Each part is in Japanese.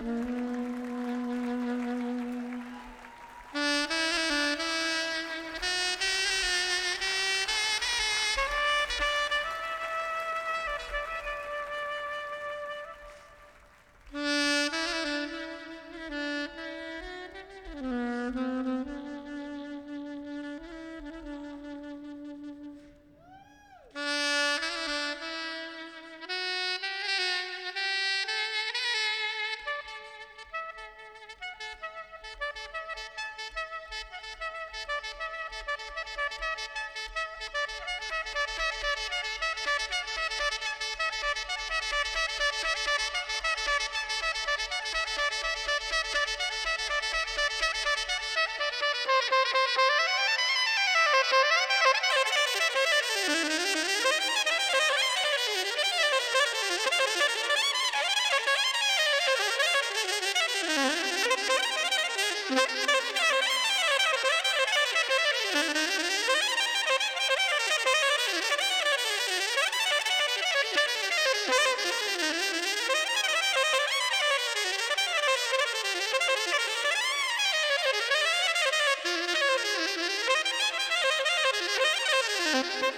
嗯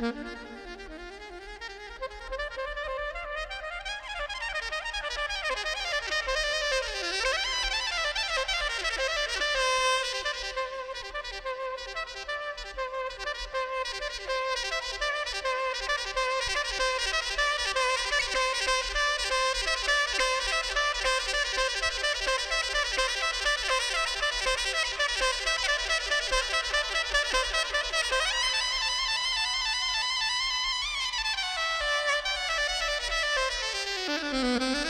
Mm-hmm. Música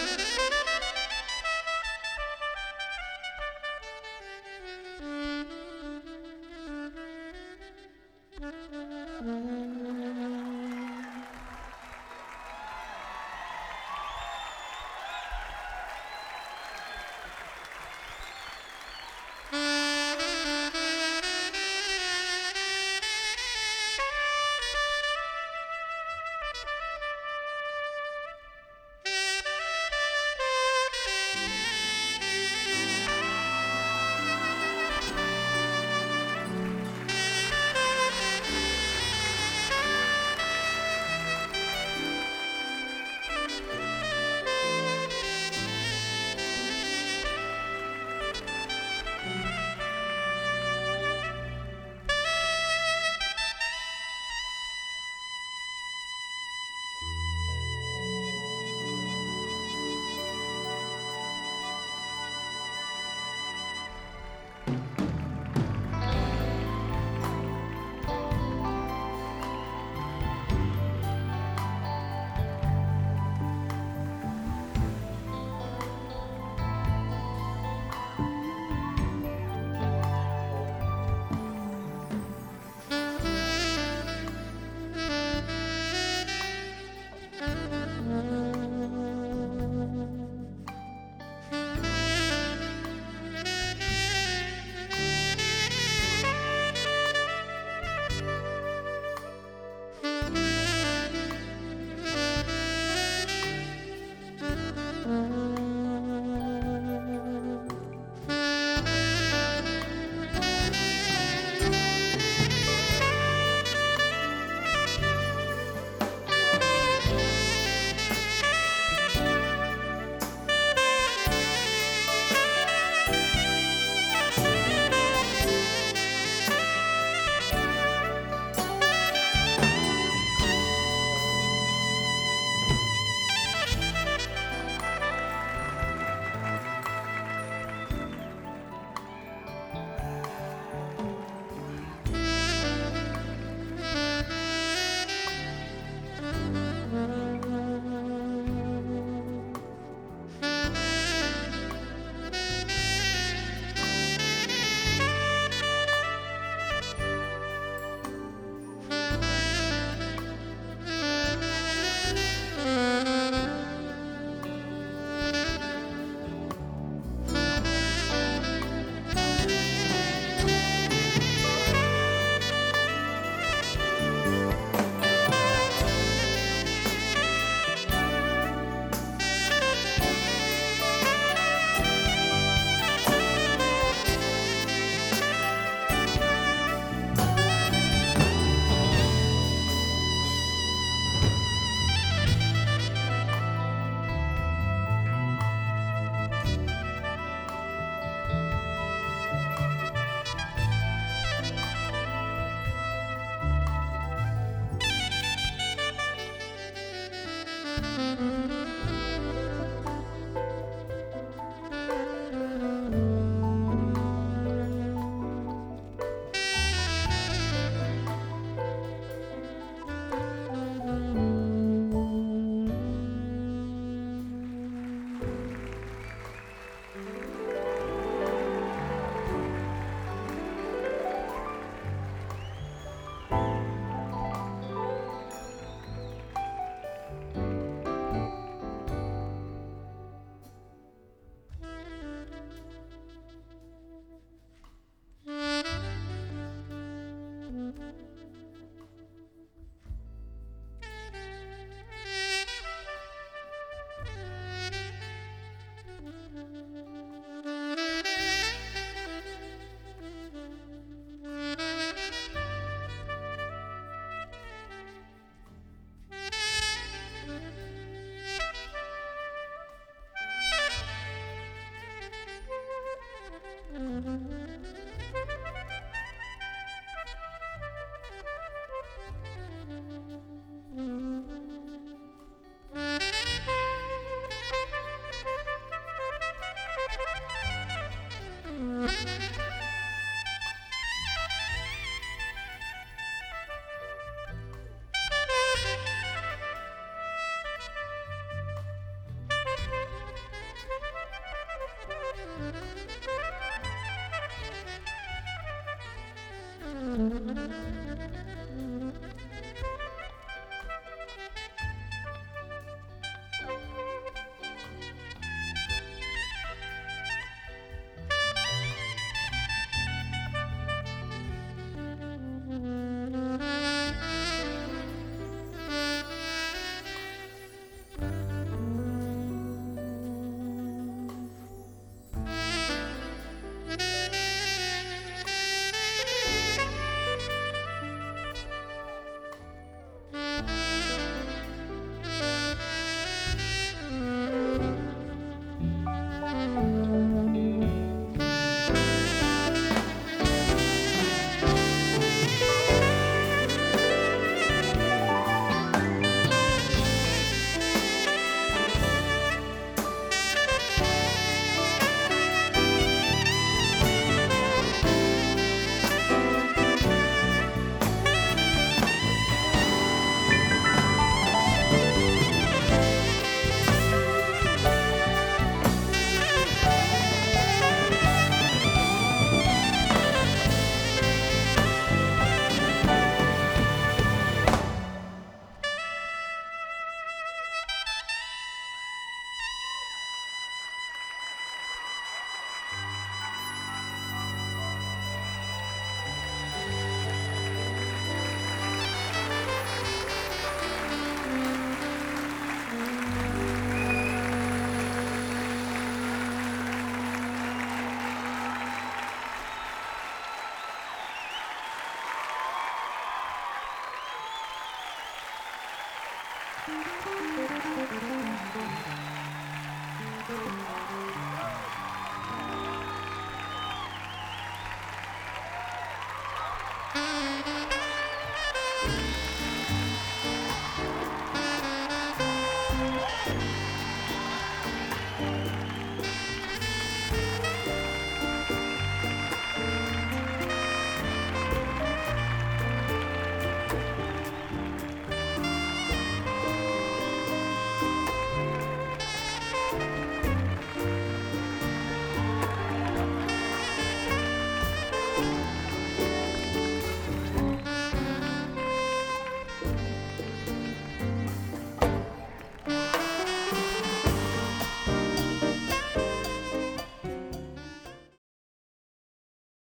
Thank you.